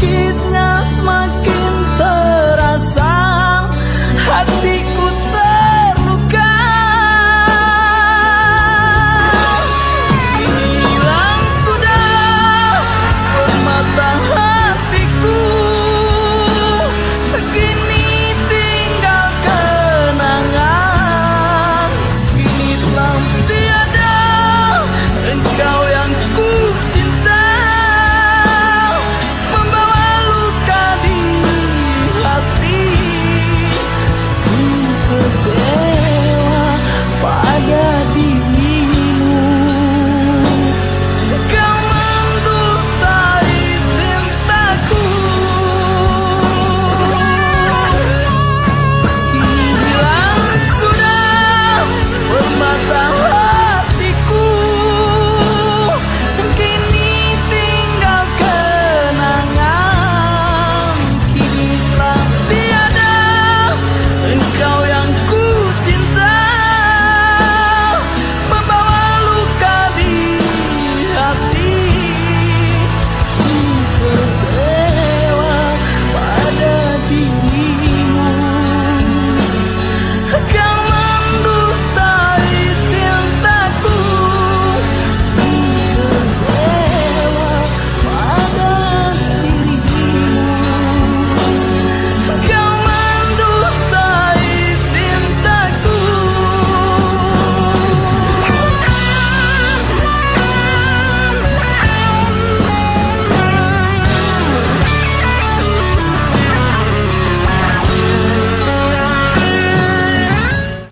give